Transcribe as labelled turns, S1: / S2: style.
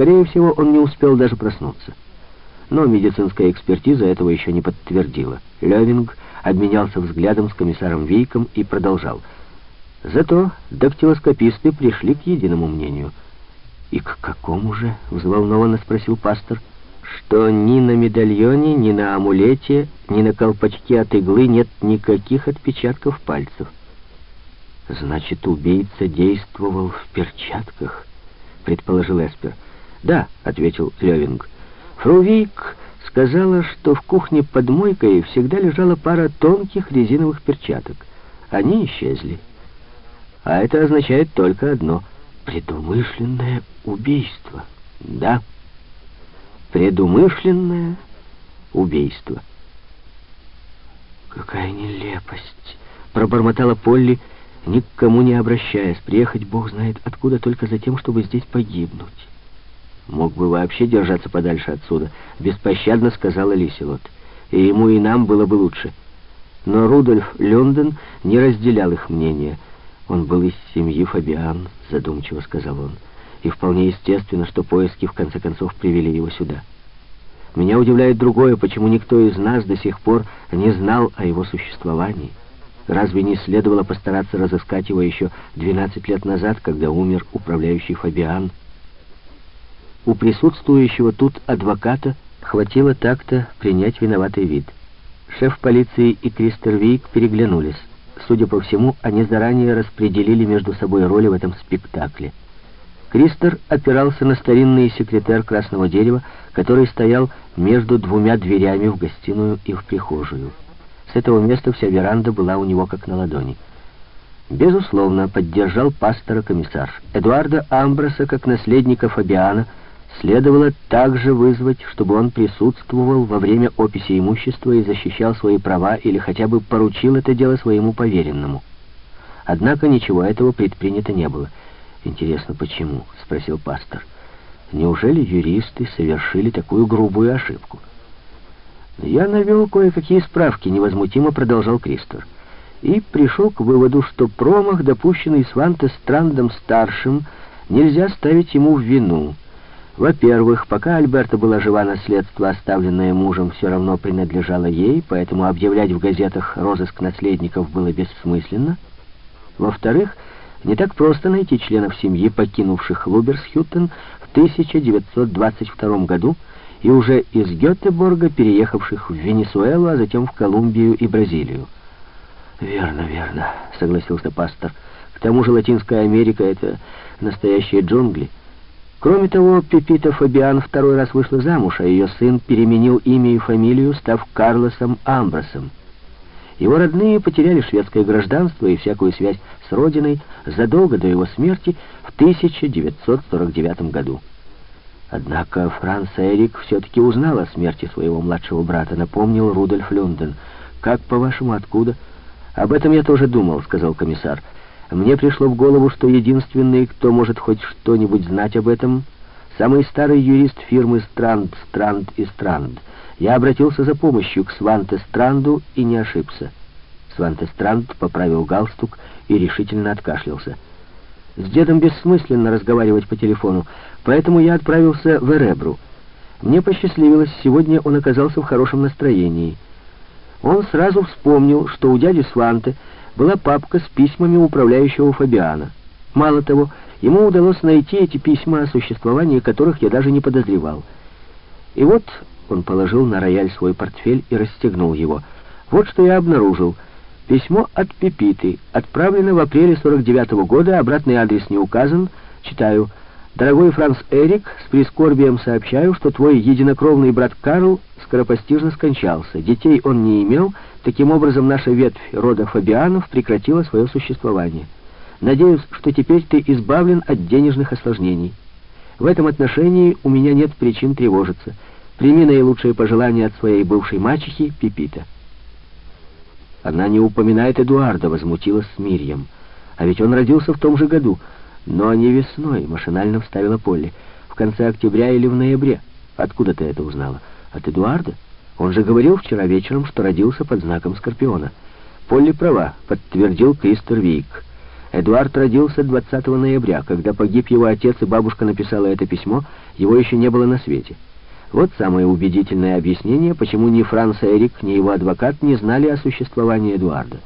S1: Скорее всего, он не успел даже проснуться. Но медицинская экспертиза этого еще не подтвердила. Левинг обменялся взглядом с комиссаром Вейком и продолжал. Зато дактилоскописты пришли к единому мнению. «И к какому же?» — взволнованно спросил пастор. «Что ни на медальоне, ни на амулете, ни на колпачке от иглы нет никаких отпечатков пальцев». «Значит, убийца действовал в перчатках», — предположил Эспер. «Да», — ответил Левинг. «Фрувик сказала, что в кухне под мойкой всегда лежала пара тонких резиновых перчаток. Они исчезли. А это означает только одно — предумышленное убийство. Да, предумышленное убийство. «Какая нелепость!» — пробормотала Полли, — ни к кому не обращаясь, приехать бог знает откуда только за тем, чтобы здесь погибнуть. Мог бы вообще держаться подальше отсюда, беспощадно сказала Лиселот. И ему, и нам было бы лучше. Но Рудольф Лондон не разделял их мнения. Он был из семьи Фабиан, задумчиво сказал он. И вполне естественно, что поиски в конце концов привели его сюда. Меня удивляет другое, почему никто из нас до сих пор не знал о его существовании. Разве не следовало постараться разыскать его еще 12 лет назад, когда умер управляющий Фабиан? У присутствующего тут адвоката хватило так-то принять виноватый вид. Шеф полиции и Кристервейк переглянулись. Судя по всему, они заранее распределили между собой роли в этом спектакле. Кристер опирался на старинный секретарь красного дерева, который стоял между двумя дверями в гостиную и в прихожую. С этого места вся веранда была у него как на ладони. Безусловно, поддержал пастора комиссар. Эдуарда Амброса, как наследника Фабиана, следовало также вызвать, чтобы он присутствовал во время описи имущества и защищал свои права или хотя бы поручил это дело своему поверенному. Однако ничего этого предпринято не было. «Интересно, почему?» — спросил пастор. «Неужели юристы совершили такую грубую ошибку?» «Я навел кое-какие справки», — невозмутимо продолжал Кристор. «И пришел к выводу, что промах, допущенный Сванте Страндом-старшим, нельзя ставить ему в вину. Во-первых, пока Альберта была жива, наследство, оставленное мужем, все равно принадлежало ей, поэтому объявлять в газетах розыск наследников было бессмысленно. Во-вторых, не так просто найти членов семьи, покинувших Луберсхютен в 1922 году, и уже из Гетеборга, переехавших в Венесуэлу, а затем в Колумбию и Бразилию. «Верно, верно», — согласился пастор. «К тому же Латинская Америка — это настоящие джунгли. Кроме того, Пепита Фабиан второй раз вышла замуж, а ее сын переменил имя и фамилию, став Карлосом Амбросом. Его родные потеряли шведское гражданство и всякую связь с родиной задолго до его смерти в 1949 году. Однако Франц Эрик все-таки узнал о смерти своего младшего брата, напомнил Рудольф Люнден. «Как, по-вашему, откуда?» «Об этом я тоже думал», — сказал комиссар. «Мне пришло в голову, что единственный, кто может хоть что-нибудь знать об этом, самый старый юрист фирмы «Странд, Странд и Странд». Я обратился за помощью к Сванте Странду и не ошибся». Сванте Странд поправил галстук и решительно откашлялся. С дедом бессмысленно разговаривать по телефону, поэтому я отправился в Эребру. Мне посчастливилось, сегодня он оказался в хорошем настроении. Он сразу вспомнил, что у дяди Сванте была папка с письмами управляющего Фабиана. Мало того, ему удалось найти эти письма, о существовании которых я даже не подозревал. И вот он положил на рояль свой портфель и расстегнул его. Вот что я обнаружил — Письмо от Пепиты, отправлено в апреле 49 -го года, обратный адрес не указан. Читаю. «Дорогой Франц Эрик, с прискорбием сообщаю, что твой единокровный брат Карл скоропостижно скончался. Детей он не имел, таким образом наша ветвь рода Фабианов прекратила свое существование. Надеюсь, что теперь ты избавлен от денежных осложнений. В этом отношении у меня нет причин тревожиться. Прими наилучшие пожелания от своей бывшей мачехи Пипита». Она не упоминает Эдуарда, возмутилась Мирьям. А ведь он родился в том же году. Но не весной, машинально вставила Полли. В конце октября или в ноябре. Откуда ты это узнала? От Эдуарда? Он же говорил вчера вечером, что родился под знаком Скорпиона. Полли права, подтвердил Кристер Вик. Эдуард родился 20 ноября. Когда погиб его отец и бабушка написала это письмо, его еще не было на свете. Вот самое убедительное объяснение, почему ни Франц Эрик, ни его адвокат не знали о существовании Эдуарда.